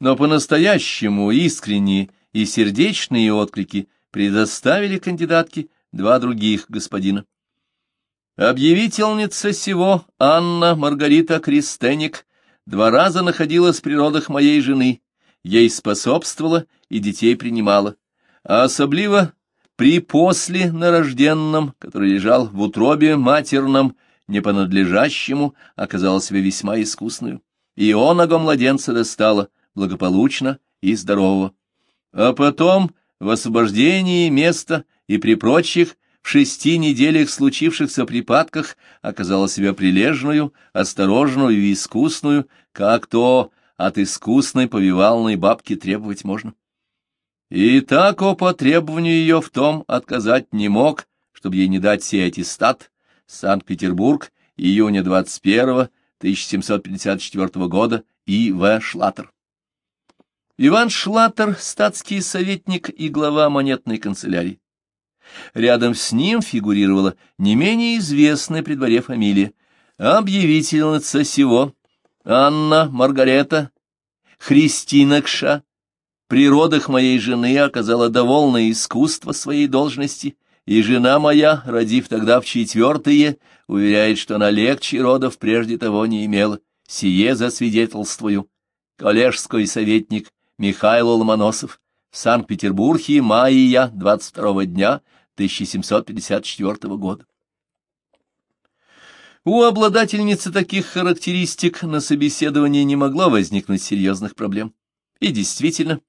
Но по-настоящему искренние и сердечные отклики предоставили кандидатке два других господина. Объявительница сего Анна Маргарита Кристеник два раза находилась в природах моей жены, ей способствовала и детей принимала, а особливо при после нарожденном, который лежал в утробе матерном, не по надлежащему, оказала себя весьма искусную, и оного младенца достала благополучно и здорового. А потом, в освобождении места и при прочих в шести неделях случившихся припадках оказала себя прилежную, осторожную и искусную, как то от искусной повивалной бабки требовать можно. И так о по требованию ее в том отказать не мог, чтобы ей не дать сей аттестат, Санкт-Петербург, июня 21 1754 года, И. В. Шлаттер. Иван Шлаттер, статский советник и глава монетной канцелярии. Рядом с ним фигурировала не менее известная при дворе фамилия, объявительница сего, Анна Маргарета Христинакша. При родах моей жены оказала довольное искусство своей должности, и жена моя, родив тогда в четвертые, уверяет, что она легче родов прежде того не имела. Сие засвидетельствую. Коллежский советник Михаил Ломоносов. В Санкт-Петербурге, мая 22 дня 1754 года. У обладательницы таких характеристик на собеседовании не могло возникнуть серьезных проблем. И действительно,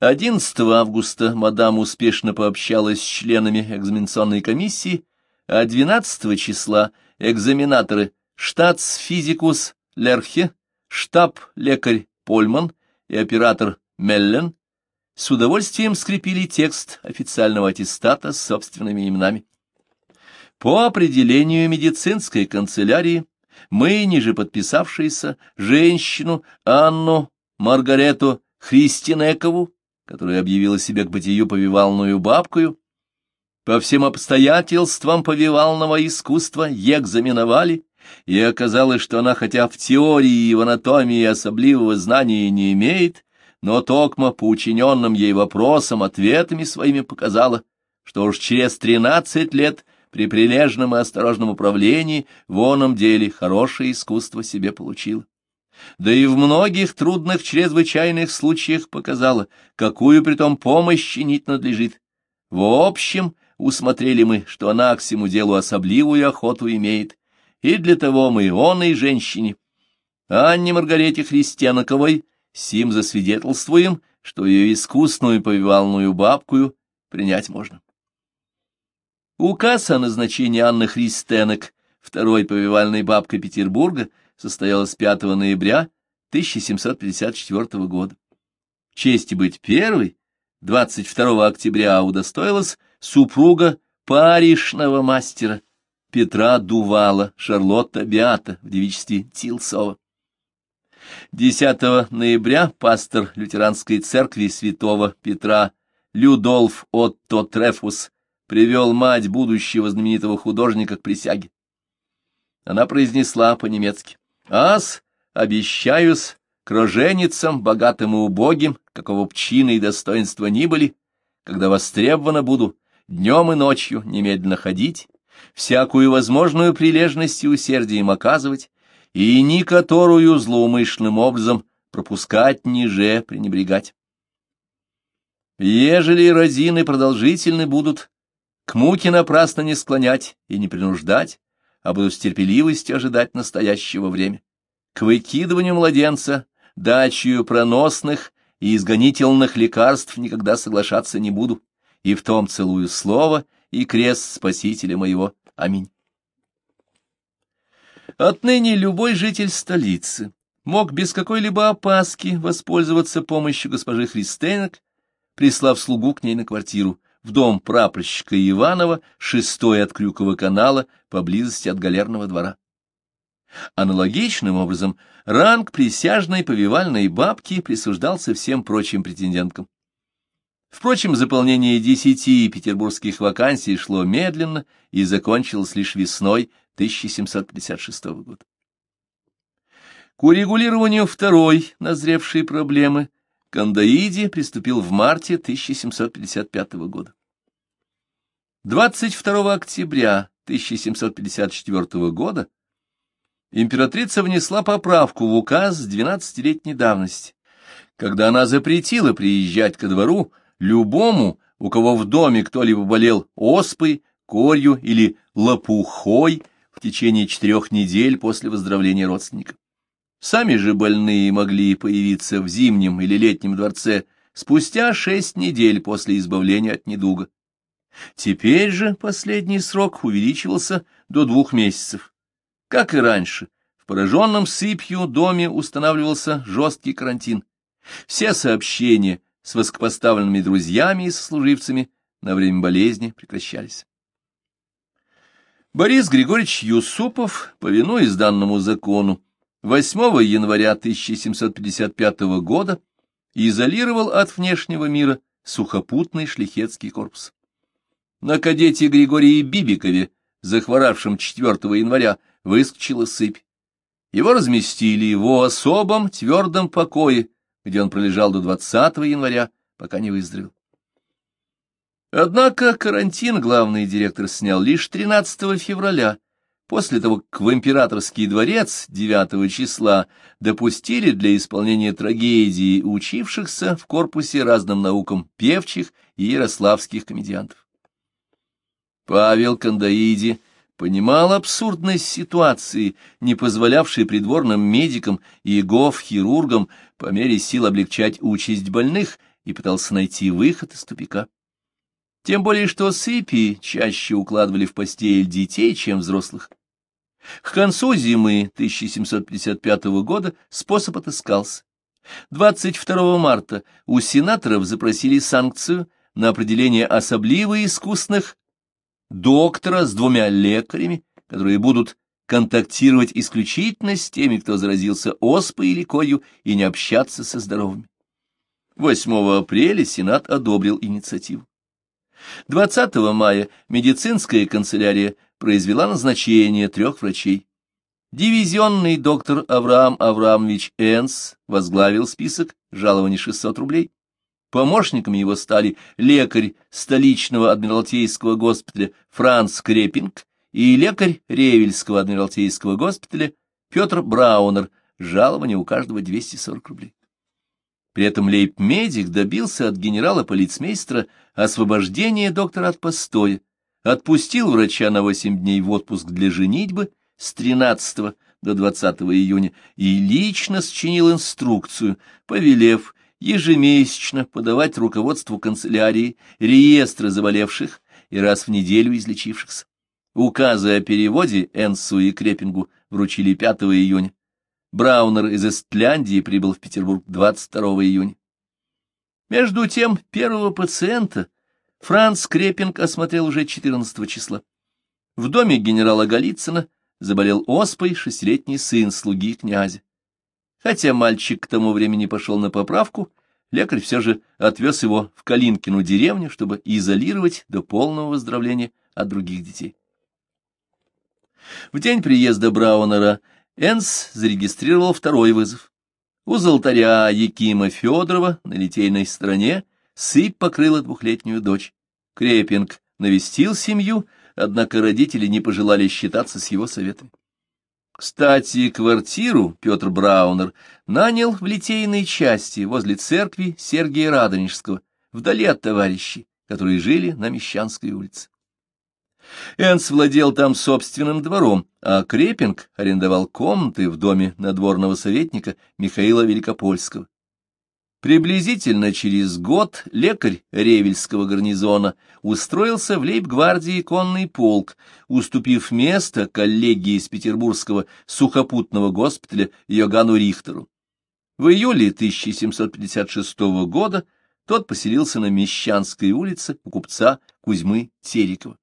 11 августа мадам успешно пообщалась с членами экзаменационной комиссии, а 12 числа экзаменаторы штатс-физикус Лерхе, штаб-лекарь Польман и оператор Меллен с удовольствием скрепили текст официального аттестата с собственными именами. По определению медицинской канцелярии мы, ниже подписавшиеся, женщину Анну Маргарету Христинекову, которая объявила себя к бытию повивалную бабкою, по всем обстоятельствам повивалного искусства экзаменовали, и оказалось, что она хотя в теории и в анатомии особливого знания не имеет, но Токма по учиненным ей вопросам ответами своими показала, что уж через тринадцать лет при прилежном и осторожном управлении в оном деле хорошее искусство себе получила. Да и в многих трудных чрезвычайных случаях показала, какую притом помощь чинить надлежит. В общем, усмотрели мы, что она к всему делу особливую охоту имеет, и для того мы оной женщине, Анне Маргарете Христианаковой, Сим засвидетельствуем, что ее искусную повивалную бабкую принять можно. Указ о назначении Анны Христенок, второй повивальной бабкой Петербурга, состоялось 5 ноября 1754 года. Чести быть первой, 22 октября удостоилась супруга паришного мастера Петра Дувала, Шарлотта Биата в девичестве Тилсова. 10 ноября пастор лютеранской церкви святого Петра Людолф Отто Трефус привел мать будущего знаменитого художника к присяге. Она произнесла по-немецки «Ас, обещаюсь к богатым и убогим, какого пчины и достоинства ни были, когда востребована буду, днем и ночью немедленно ходить, всякую возможную прилежность и усердие им оказывать, и ни которую злоумышленным образом пропускать ниже пренебрегать. Ежели родины продолжительны будут, к муке напрасно не склонять и не принуждать, а будут с терпеливостью ожидать настоящего времени. К выкидыванию младенца, дачью проносных и изгонительных лекарств никогда соглашаться не буду, и в том целую слово и крест Спасителя моего. Аминь. Отныне любой житель столицы мог без какой-либо опаски воспользоваться помощью госпожи Христенок, прислав слугу к ней на квартиру, в дом прапорщика Иванова, шестой от Крюкова канала, поблизости от Галерного двора. Аналогичным образом ранг присяжной повивальной бабки присуждался всем прочим претенденткам. Впрочем, заполнение десяти петербургских вакансий шло медленно и закончилось лишь весной 1756 года. К урегулированию второй назревшей проблемы Кандаиди приступил в марте 1755 года. 22 октября 1754 года императрица внесла поправку в указ 12-летней давности, когда она запретила приезжать ко двору любому, у кого в доме кто-либо болел оспой, корью или лопухой в течение четырех недель после выздоровления родственника. Сами же больные могли появиться в зимнем или летнем дворце спустя шесть недель после избавления от недуга. Теперь же последний срок увеличивался до двух месяцев. Как и раньше, в пораженном сыпью доме устанавливался жесткий карантин. Все сообщения с высокопоставленными друзьями и сослуживцами на время болезни прекращались. Борис Григорьевич Юсупов, повинуясь данному закону, 8 января 1755 года изолировал от внешнего мира сухопутный шлихетский корпус. На кадете Григории Бибикове, захворавшем 4 января, выскочила сыпь. Его разместили в особом твердом покое, где он пролежал до 20 января, пока не выздоровел. Однако карантин главный директор снял лишь 13 февраля, После того, как в императорский дворец 9 числа допустили для исполнения трагедии учившихся в корпусе разным наукам певчих и ярославских комедиантов. Павел Кандаиди понимал абсурдность ситуации, не позволявшей придворным медикам и гов-хирургам по мере сил облегчать участь больных, и пытался найти выход из тупика. Тем более, что сыпи чаще укладывали в постель детей, чем взрослых. К концу зимы 1755 года способ отыскался. 22 марта у сенаторов запросили санкцию на определение особливо искусных доктора с двумя лекарями, которые будут контактировать исключительно с теми, кто заразился оспой или корью, и не общаться со здоровыми. 8 апреля Сенат одобрил инициативу. 20 мая медицинская канцелярия произвела назначение трех врачей. Дивизионный доктор Авраам Авраамович Энс возглавил список жалований 600 рублей. Помощниками его стали лекарь столичного адмиралтейского госпиталя Франц Крепинг и лекарь Ревельского адмиралтейского госпиталя Петр Браунер, жалование у каждого 240 рублей. При этом лейб-медик добился от генерала-полицмейстера освобождения доктора от постоя, отпустил врача на восемь дней в отпуск для женитьбы с 13 до 20 июня и лично счинил инструкцию, повелев ежемесячно подавать руководству канцелярии реестры заболевших и раз в неделю излечившихся. Указы о переводе Энсу и Крепингу вручили 5 июня. Браунер из Эстляндии прибыл в Петербург 22 июня. Между тем, первого пациента Франц Крепинг осмотрел уже 14 числа. В доме генерала Голицына заболел оспой шестилетний сын слуги князя. Хотя мальчик к тому времени пошел на поправку, лекарь все же отвез его в Калинкину деревню, чтобы изолировать до полного выздоровления от других детей. В день приезда Браунера Энс зарегистрировал второй вызов. У золотаря Якима Федорова на литейной стороне сыпь покрыла двухлетнюю дочь. Крепинг навестил семью, однако родители не пожелали считаться с его советами. Кстати, квартиру Петр Браунер нанял в литейной части возле церкви Сергия Радонежского, вдали от товарищей, которые жили на Мещанской улице. Энс владел там собственным двором, а Крепинг арендовал комнаты в доме надворного советника Михаила Великопольского. Приблизительно через год лекарь Ревельского гарнизона устроился в лейб-гвардии конный полк, уступив место коллегии из Петербургского сухопутного госпиталя Йогану Рихтеру. В июле 1756 года тот поселился на Мещанской улице у купца Кузьмы Терекова.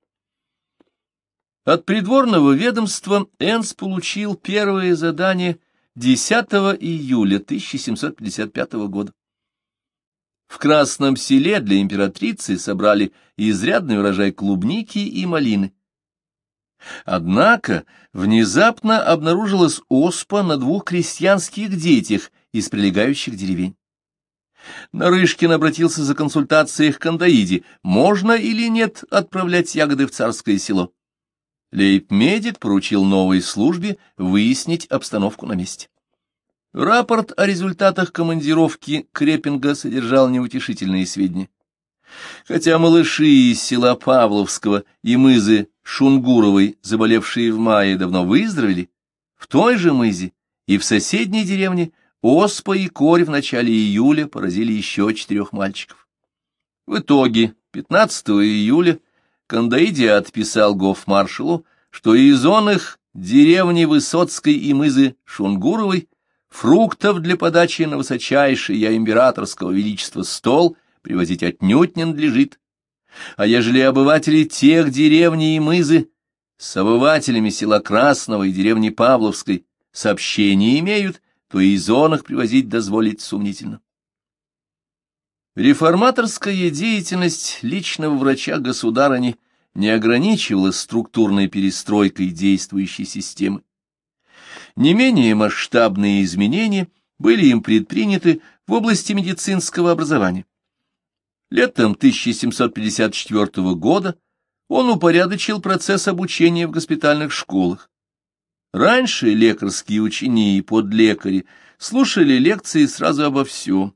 От придворного ведомства Энс получил первое задание 10 июля 1755 года. В Красном селе для императрицы собрали изрядный урожай клубники и малины. Однако внезапно обнаружилась оспа на двух крестьянских детях из прилегающих деревень. Нарышкин обратился за консультацией к Кандаиде, можно или нет отправлять ягоды в царское село. Лейб-медик поручил новой службе выяснить обстановку на месте. Рапорт о результатах командировки Крепинга содержал неутешительные сведения. Хотя малыши из села Павловского и мызы Шунгуровой, заболевшие в мае, давно выздоровели, в той же мызе и в соседней деревне оспа и корь в начале июля поразили еще четырех мальчиков. В итоге 15 июля Кандаиди отписал гофмаршалу, что из он их деревни Высоцкой и мызы Шунгуровой фруктов для подачи на высочайший я императорского величества стол привозить отнюдь не надлежит. А ежели обыватели тех деревни и мызы с обывателями села Красного и деревни Павловской сообщения имеют, то и зонах привозить дозволить сомнительно. Реформаторская деятельность личного врача государыни не ограничивалась структурной перестройкой действующей системы. Не менее масштабные изменения были им предприняты в области медицинского образования. Летом 1754 года он упорядочил процесс обучения в госпитальных школах. Раньше лекарские ученики и подлекари слушали лекции сразу обо всем.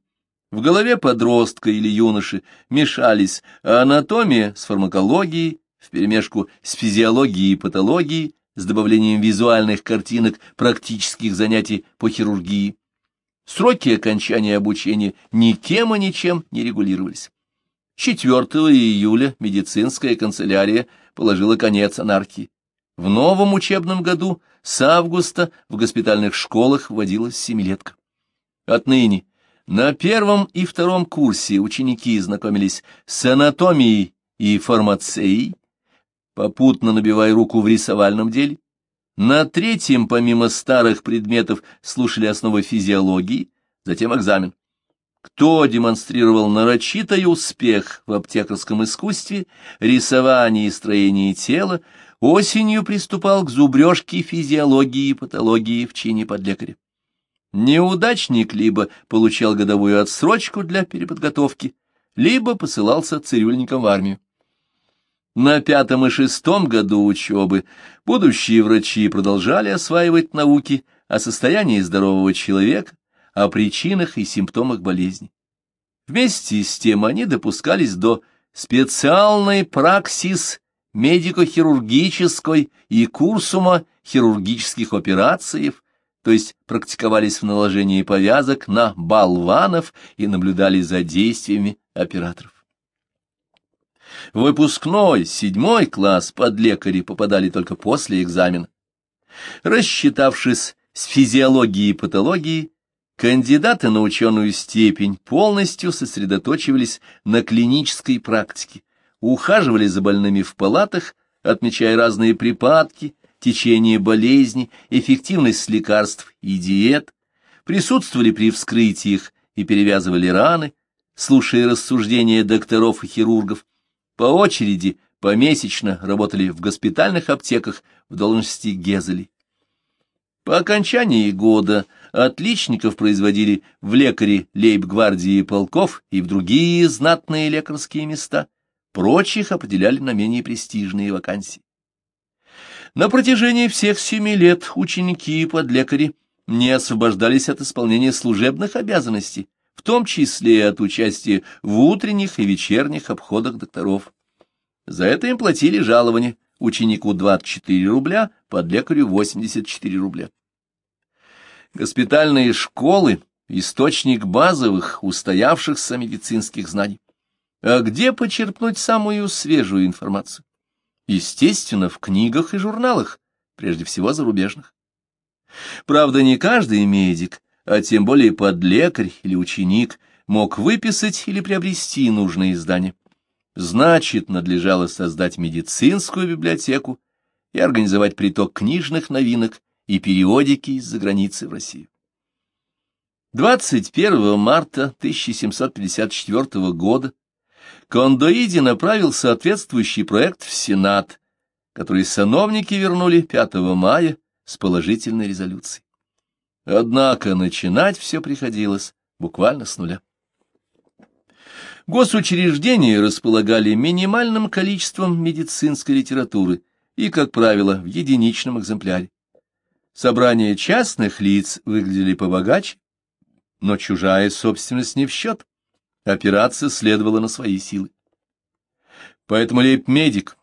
В голове подростка или юноши мешались анатомия с фармакологией, вперемешку с физиологией и патологией, с добавлением визуальных картинок практических занятий по хирургии. Сроки окончания обучения никем и ничем не регулировались. 4 июля медицинская канцелярия положила конец анархии. В новом учебном году с августа в госпитальных школах вводилась семилетка. Отныне на первом и втором курсе ученики знакомились с анатомией и фармацией, попутно набивая руку в рисовальном деле. На третьем, помимо старых предметов, слушали основы физиологии, затем экзамен. Кто демонстрировал нарочитый успех в аптекарском искусстве, рисовании и строении тела, осенью приступал к зубрежке физиологии и патологии в чине подлекаря. Неудачник либо получал годовую отсрочку для переподготовки, либо посылался цирюльником в армию. На пятом и шестом году учебы будущие врачи продолжали осваивать науки о состоянии здорового человека, о причинах и симптомах болезни. Вместе с тем они допускались до специальной праксис медико-хирургической и курсума хирургических операций, то есть практиковались в наложении повязок на болванов и наблюдали за действиями операторов. выпускной седьмой класс под лекари попадали только после экзамена. Рассчитавшись с физиологией и патологией, кандидаты на ученую степень полностью сосредоточивались на клинической практике, ухаживали за больными в палатах, отмечая разные припадки, течение болезни, эффективность лекарств и диет, присутствовали при вскрытиях и перевязывали раны, слушая рассуждения докторов и хирургов, по очереди помесячно работали в госпитальных аптеках в должности Гезели. По окончании года отличников производили в лекари лейб-гвардии полков и в другие знатные лекарские места, прочих определяли на менее престижные вакансии. На протяжении всех семи лет ученики и подлекари не освобождались от исполнения служебных обязанностей, в том числе от участия в утренних и вечерних обходах докторов. За это им платили жалование, ученику 24 рубля, подлекарю 84 рубля. Госпитальные школы — источник базовых, устоявшихся медицинских знаний. А где почерпнуть самую свежую информацию? Естественно, в книгах и журналах, прежде всего зарубежных. Правда, не каждый медик, а тем более подлекарь или ученик, мог выписать или приобрести нужные издания. Значит, надлежало создать медицинскую библиотеку и организовать приток книжных новинок и периодики из-за границы в Россию. 21 марта 1754 года Кондоиди направил соответствующий проект в Сенат, который сановники вернули 5 мая с положительной резолюцией. Однако начинать все приходилось буквально с нуля. Госучреждения располагали минимальным количеством медицинской литературы и, как правило, в единичном экземпляре. Собрания частных лиц выглядели побогаче, но чужая собственность не в счет. Опираться следовало на свои силы. Поэтому лейб-медик,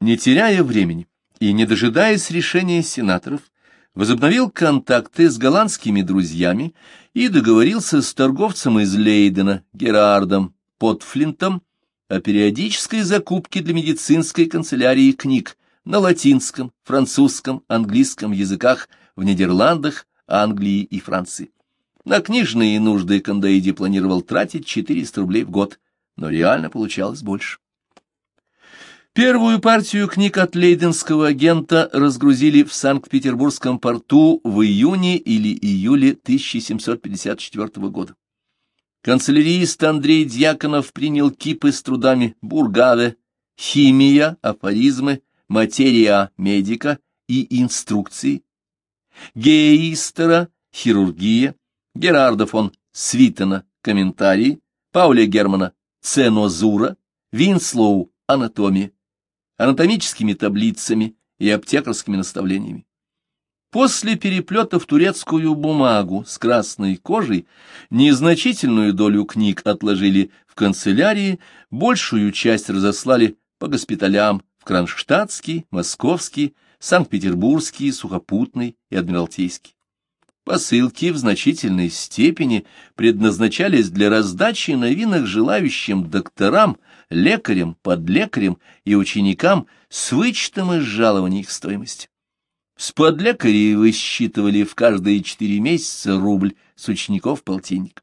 не теряя времени и не дожидаясь решения сенаторов, возобновил контакты с голландскими друзьями и договорился с торговцем из Лейдена, Герардом Потфлинтом, о периодической закупке для медицинской канцелярии книг на латинском, французском, английском языках в Нидерландах, Англии и Франции. На книжные нужды Кандаиди планировал тратить 400 рублей в год, но реально получалось больше. Первую партию книг от лейденского агента разгрузили в Санкт-Петербургском порту в июне или июле 1754 года. Канцелярист Андрей Дьяконов принял кипы с трудами Бургаве, химия, афоризмы, материя медика и инструкции, Геистера, хирургия, Герарда фон Свитена, комментарии, Пауля Германа, ценозура, Винслоу, анатомия анатомическими таблицами и аптекарскими наставлениями. После переплета в турецкую бумагу с красной кожей незначительную долю книг отложили в канцелярии, большую часть разослали по госпиталям в Кронштадтский, Московский, Санкт-Петербургский, Сухопутный и Адмиралтейский. Посылки в значительной степени предназначались для раздачи новинок желающим докторам, лекарям, подлекарям и ученикам с вычетом из жалований их стоимости. С подлекарей высчитывали в каждые четыре месяца рубль, с учеников полтинник.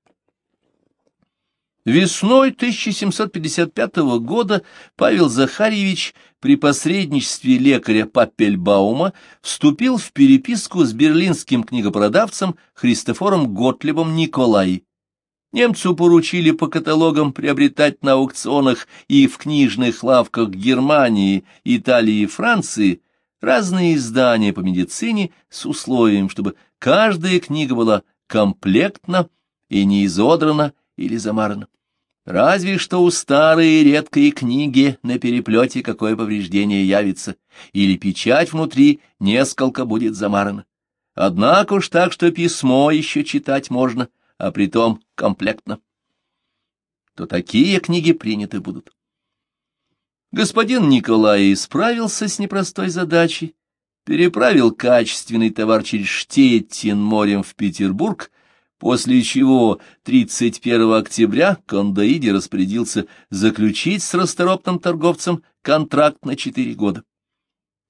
Весной 1755 года Павел Захарьевич при посредничестве лекаря Паппельбаума вступил в переписку с берлинским книгопродавцем Христофором Готлебом Николай, Немцу поручили по каталогам приобретать на аукционах и в книжных лавках Германии, Италии и Франции разные издания по медицине с условием, чтобы каждая книга была комплектна и не изодрана или замарана. Разве что у старой и редкой книги на переплете какое повреждение явится, или печать внутри несколько будет замарана. Однако уж так, что письмо еще читать можно, а притом комплектно, то такие книги приняты будут. Господин Николай справился с непростой задачей, переправил качественный товар через Штеттин морем в Петербург, после чего 31 октября Кондаиди распорядился заключить с расторопным торговцем контракт на 4 года.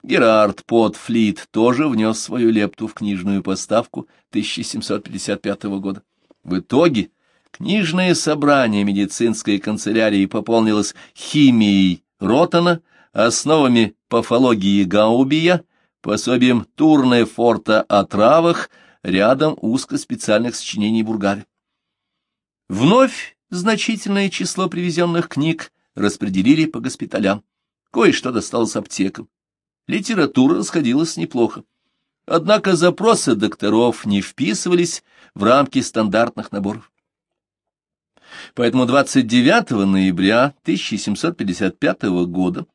Герард Потфлит тоже внес свою лепту в книжную поставку 1755 года. В итоге книжное собрание медицинской канцелярии пополнилось химией Ротана, основами пафологии Гаубия, пособием Турне Форта о травах, рядом узкоспециальных сочинений Бургари. Вновь значительное число привезенных книг распределили по госпиталям. Кое-что досталось аптекам. Литература расходилась неплохо. Однако запросы докторов не вписывались в рамки стандартных наборов. Поэтому 29 ноября 1755 года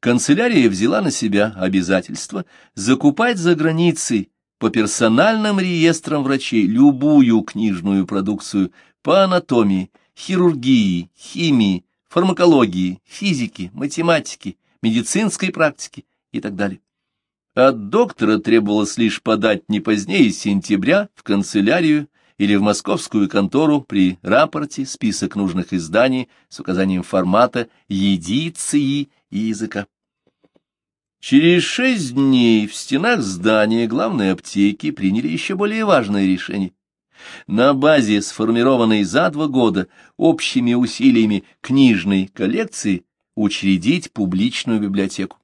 канцелярия взяла на себя обязательство закупать за границей по персональным реестрам врачей любую книжную продукцию по анатомии, хирургии, химии, фармакологии, физике, математике, медицинской практике и так далее. От доктора требовалось лишь подать не позднее сентября в канцелярию или в московскую контору при рапорте список нужных изданий с указанием формата, едиции и языка. Через шесть дней в стенах здания главной аптеки приняли еще более важное решение. На базе, сформированной за два года общими усилиями книжной коллекции, учредить публичную библиотеку.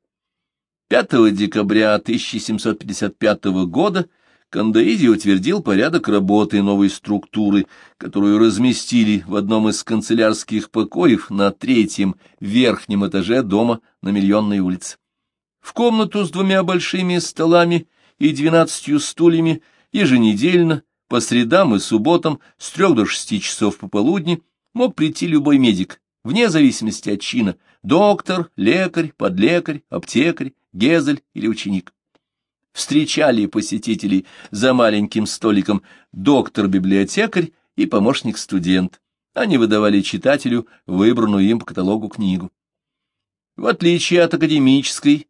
5 декабря 1755 года Кандаиди утвердил порядок работы новой структуры, которую разместили в одном из канцелярских покоев на третьем верхнем этаже дома на Миллионной улице. В комнату с двумя большими столами и двенадцатью стульями еженедельно, по средам и субботам, с трех до шести часов пополудни, мог прийти любой медик, вне зависимости от чина, доктор, лекарь, подлекарь, аптекарь, гезель или ученик. Встречали посетителей за маленьким столиком доктор-библиотекарь и помощник-студент. Они выдавали читателю выбранную им по каталогу книгу. В отличие от академической,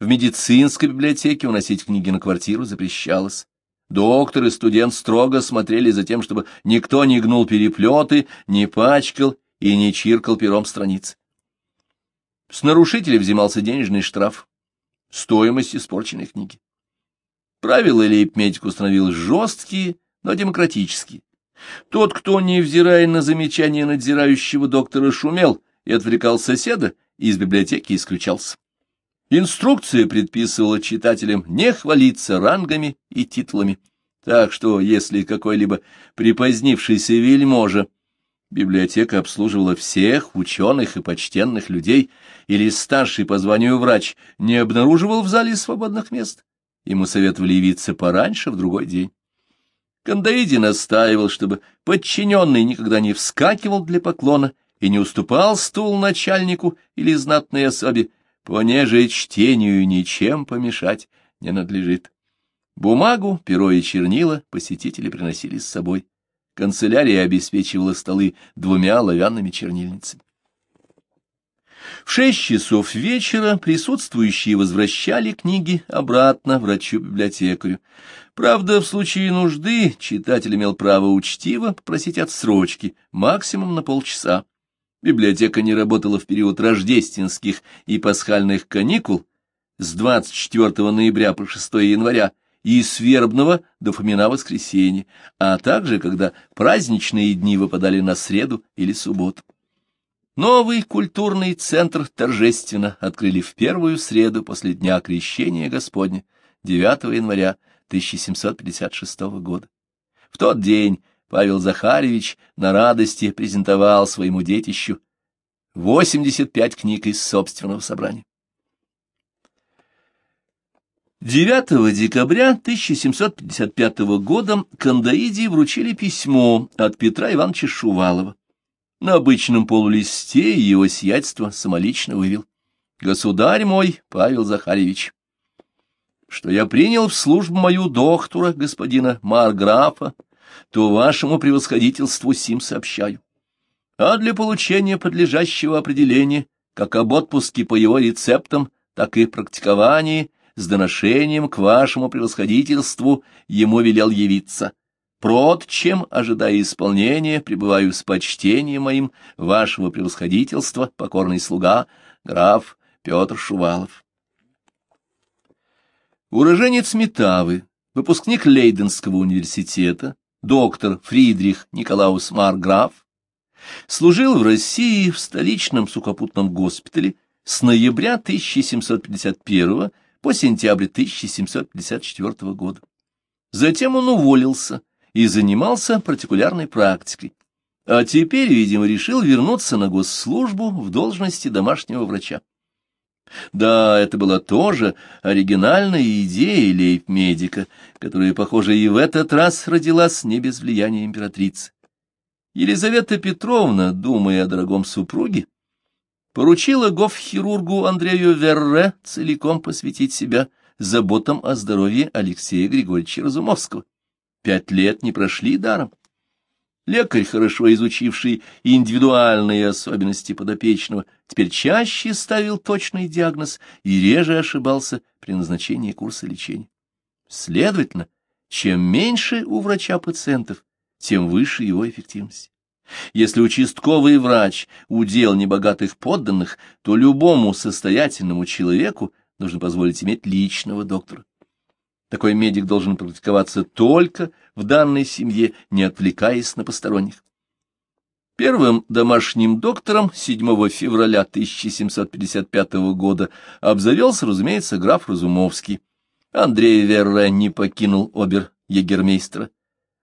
в медицинской библиотеке уносить книги на квартиру запрещалось. Доктор и студент строго смотрели за тем, чтобы никто не гнул переплеты, не пачкал и не чиркал пером страниц. С нарушителей взимался денежный штраф, стоимость испорченной книги. Правила лейб-медик установил жесткие, но демократические. Тот, кто, невзирая на замечания надзирающего доктора, шумел и отвлекал соседа, из библиотеки исключался. Инструкция предписывала читателям не хвалиться рангами и титулами, так что, если какой-либо припозднившийся вельможа Библиотека обслуживала всех ученых и почтенных людей, или старший по званию врач не обнаруживал в зале свободных мест. Ему советовали явиться пораньше, в другой день. Кандаиди настаивал, чтобы подчиненный никогда не вскакивал для поклона и не уступал стул начальнику или знатной особе, понеже чтению ничем помешать не надлежит. Бумагу, перо и чернила посетители приносили с собой. Канцелярия обеспечивала столы двумя оловянными чернильницами. В шесть часов вечера присутствующие возвращали книги обратно врачу-библиотекарю. Правда, в случае нужды читатель имел право учтиво попросить отсрочки, максимум на полчаса. Библиотека не работала в период рождественских и пасхальных каникул с 24 ноября по 6 января и с вербного до Фомина воскресенья, а также когда праздничные дни выпадали на среду или субботу. Новый культурный центр торжественно открыли в первую среду после Дня Крещения Господня, 9 января 1756 года. В тот день Павел Захаревич на радости презентовал своему детищу 85 книг из собственного собрания. 9 декабря 1755 года Кандаиде вручили письмо от Петра Ивановича Шувалова. На обычном полулисте его сиятельство самолично вывел. «Государь мой, Павел Захаревич, что я принял в службу мою доктора, господина Марграфа, то вашему превосходительству сим сообщаю. А для получения подлежащего определения, как об отпуске по его рецептам, так и практиковании, с доношением к вашему превосходительству ему велел явиться. Прот, чем, ожидая исполнения, пребываю с почтением моим вашего превосходительства, покорный слуга, граф Петр Шувалов. Уроженец Метавы, выпускник Лейденского университета, доктор Фридрих Николаус Марграф, служил в России в столичном сухопутном госпитале с ноября 1751 по сентябрь 1754 года. Затем он уволился и занимался партикулярной практикой, а теперь, видимо, решил вернуться на госслужбу в должности домашнего врача. Да, это была тоже оригинальная идея лейб-медика, которая, похоже, и в этот раз родилась не без влияния императрицы. Елизавета Петровна, думая о дорогом супруге, поручила гоф-хирургу Андрею Верре целиком посвятить себя заботам о здоровье Алексея Григорьевича Разумовского. Пять лет не прошли даром. Лекарь, хорошо изучивший индивидуальные особенности подопечного, теперь чаще ставил точный диагноз и реже ошибался при назначении курса лечения. Следовательно, чем меньше у врача пациентов, тем выше его эффективность. Если участковый врач удел небогатых подданных, то любому состоятельному человеку нужно позволить иметь личного доктора. Такой медик должен практиковаться только в данной семье, не отвлекаясь на посторонних. Первым домашним доктором 7 февраля 1755 года обзавелся, разумеется, граф Разумовский. Андрей Верре не покинул обер-егермейстера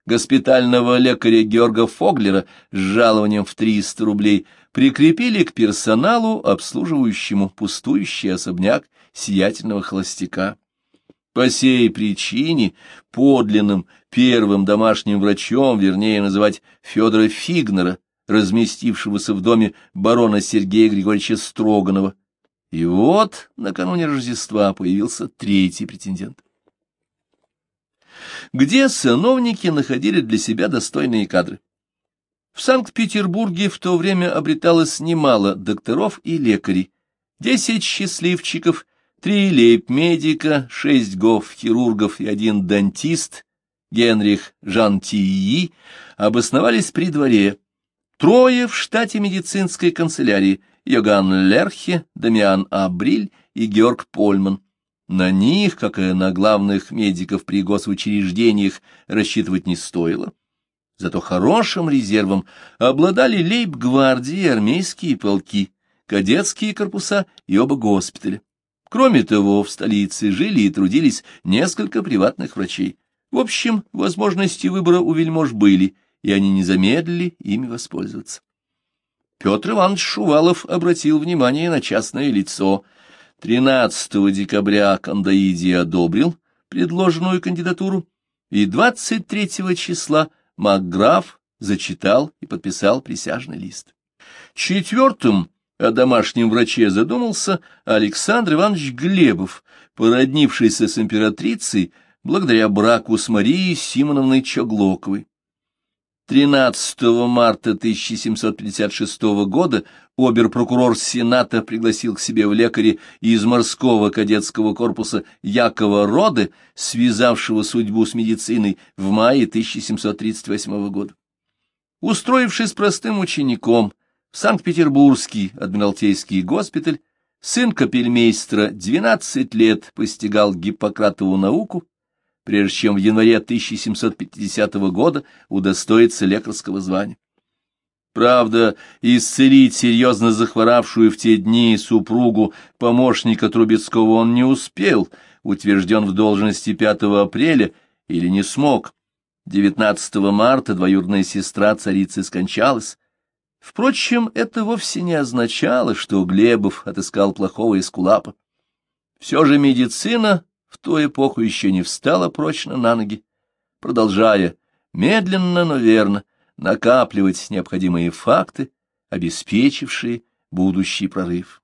госпитального лекаря Георга Фоглера с жалованием в 300 рублей прикрепили к персоналу, обслуживающему пустующий особняк сиятельного холостяка. По сей причине подлинным первым домашним врачом, вернее называть Федора Фигнера, разместившегося в доме барона Сергея Григорьевича Строганова. И вот накануне Рождества появился третий претендент. Где сановники находили для себя достойные кадры? В Санкт-Петербурге в то время обреталось немало докторов и лекарей, десять счастливчиков, три лейб-медика, шесть гов-хирургов и один дантист, Генрих Жантии, обосновались при дворе, трое в штате медицинской канцелярии, Йоганн Лерхе, Дамиан Абриль и Георг Польман. На них, как и на главных медиков при госучреждениях, рассчитывать не стоило. Зато хорошим резервом обладали лейб-гвардии, армейские полки, кадетские корпуса и оба госпиталя. Кроме того, в столице жили и трудились несколько приватных врачей. В общем, возможности выбора у вельмож были, и они не замедлили ими воспользоваться. Петр Иванович Шувалов обратил внимание на частное лицо. 13 декабря Кандаиди одобрил предложенную кандидатуру, и 23 числа Макграф зачитал и подписал присяжный лист. Четвертым о домашнем враче задумался Александр Иванович Глебов, породнившийся с императрицей благодаря браку с Марией Симоновной Чоглоковой. 13 марта 1756 года обер-прокурор Сената пригласил к себе в лекаре из морского кадетского корпуса Якова Роды, связавшего судьбу с медициной в мае 1738 года. Устроившись простым учеником в Санкт-Петербургский адмиралтейский госпиталь, сын капельмейстра 12 лет постигал Гиппократову науку, прежде чем в январе 1750 года удостоится лекарского звания. Правда, исцелить серьезно захворавшую в те дни супругу помощника Трубецкого он не успел, утвержден в должности 5 апреля, или не смог. 19 марта двоюродная сестра царицы скончалась. Впрочем, это вовсе не означало, что Глебов отыскал плохого эскулапа. Все же медицина в ту эпоху еще не встала прочно на ноги, продолжая медленно, но верно накапливать необходимые факты, обеспечившие будущий прорыв.